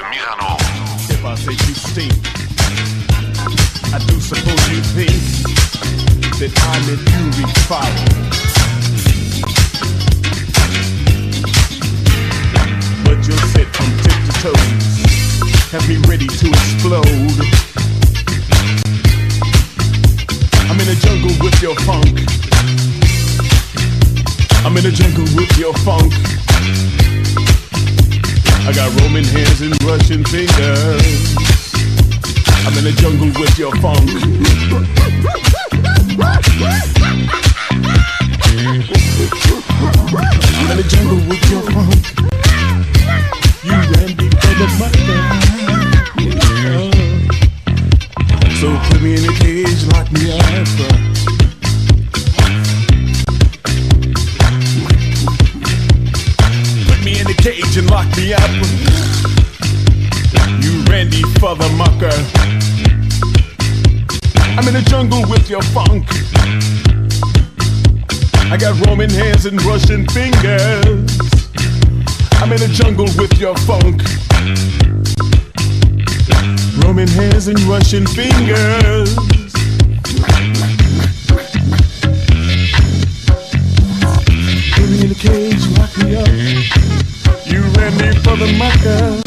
met Mirano. If I say you stink, I do suppose you think that I'm in fury fire. But you'll sit from tip to toes, have me ready to explode. I'm in a jungle with your funk. I'm in a jungle with your funk. I got Roman hands and Russian fingers. I'm in the jungle with your funk. I'm in the jungle with your funk. And Russian fingers. I'm in a jungle with your funk. Roman hands and Russian fingers. Put me in a cage, lock me up. You ran me for the mucker.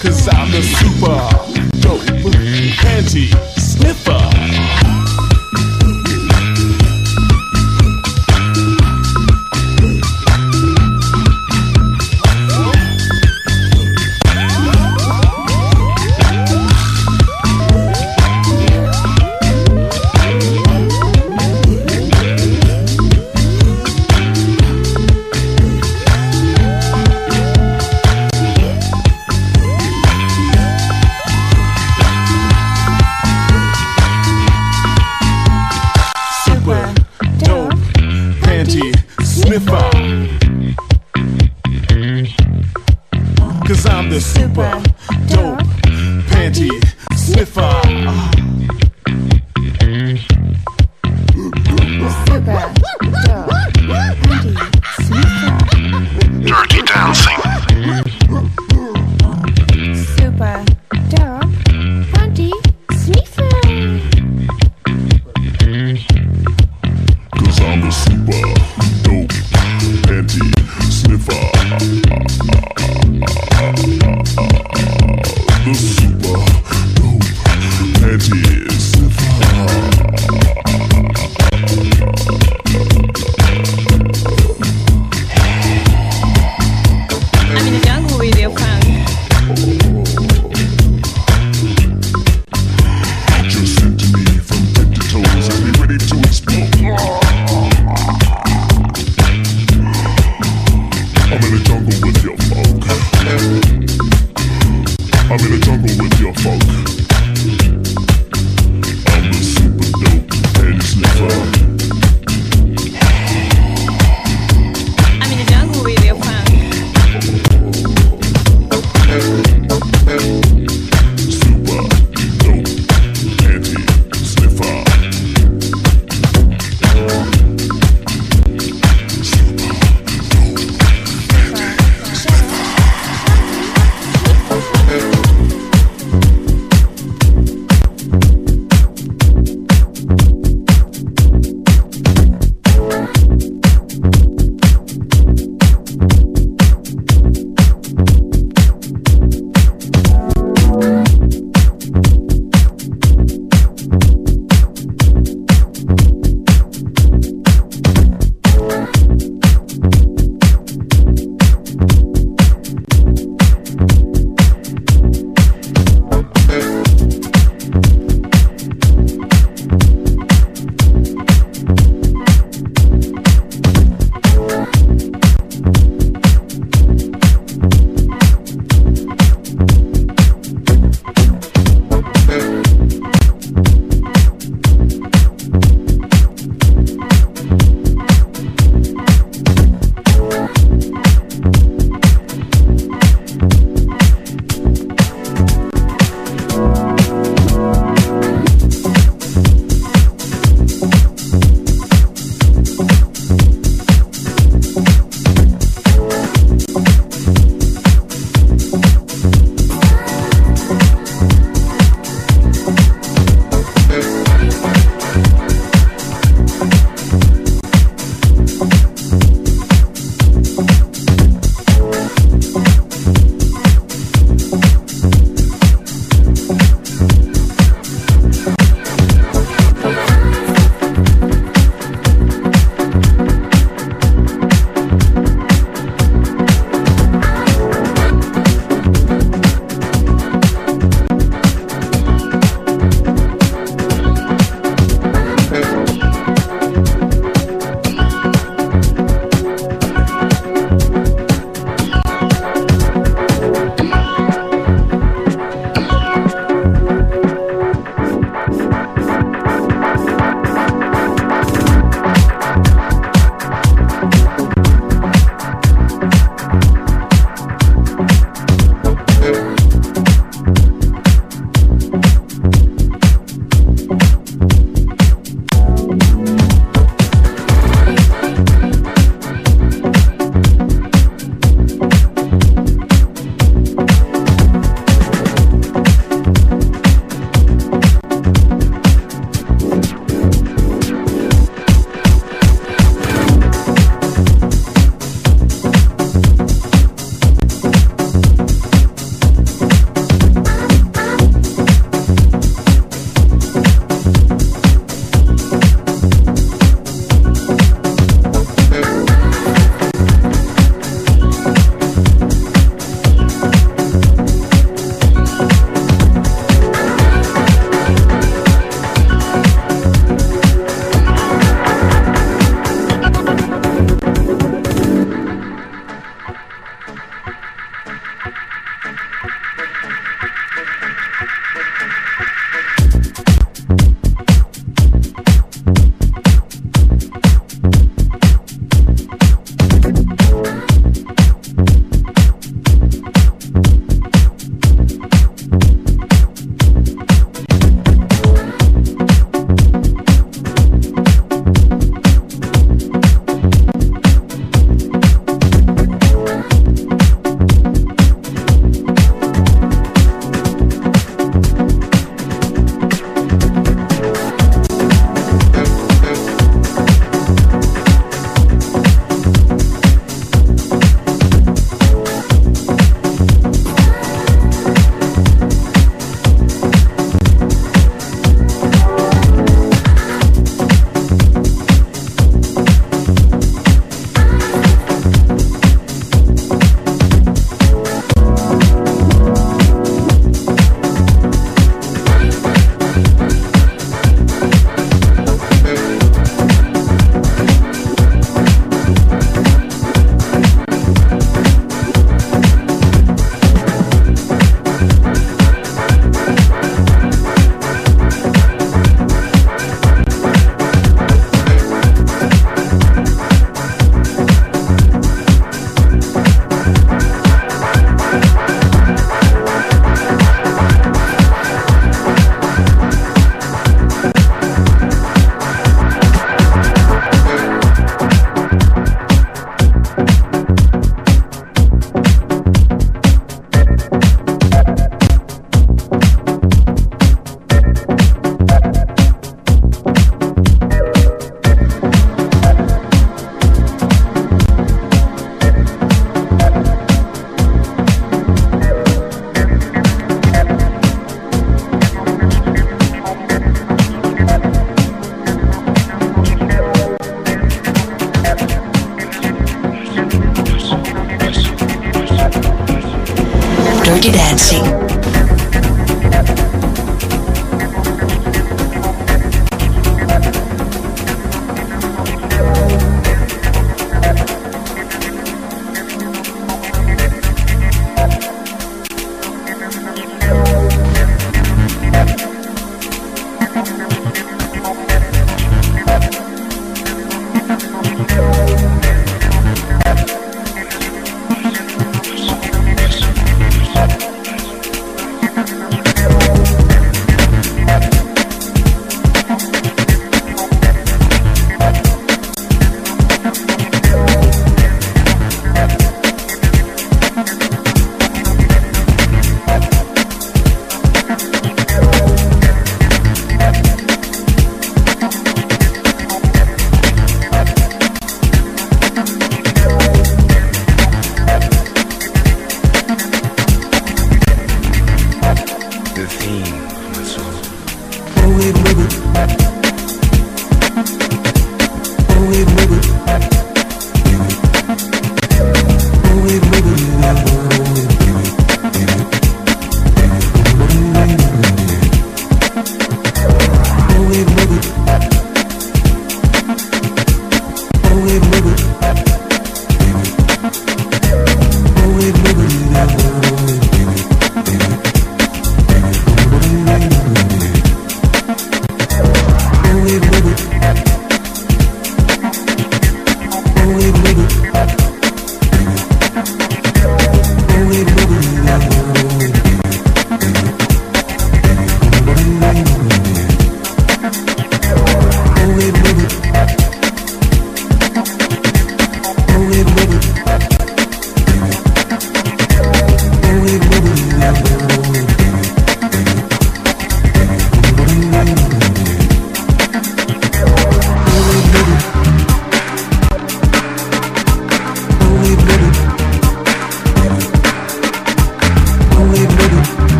Cause I'm the super dope panty sniffer.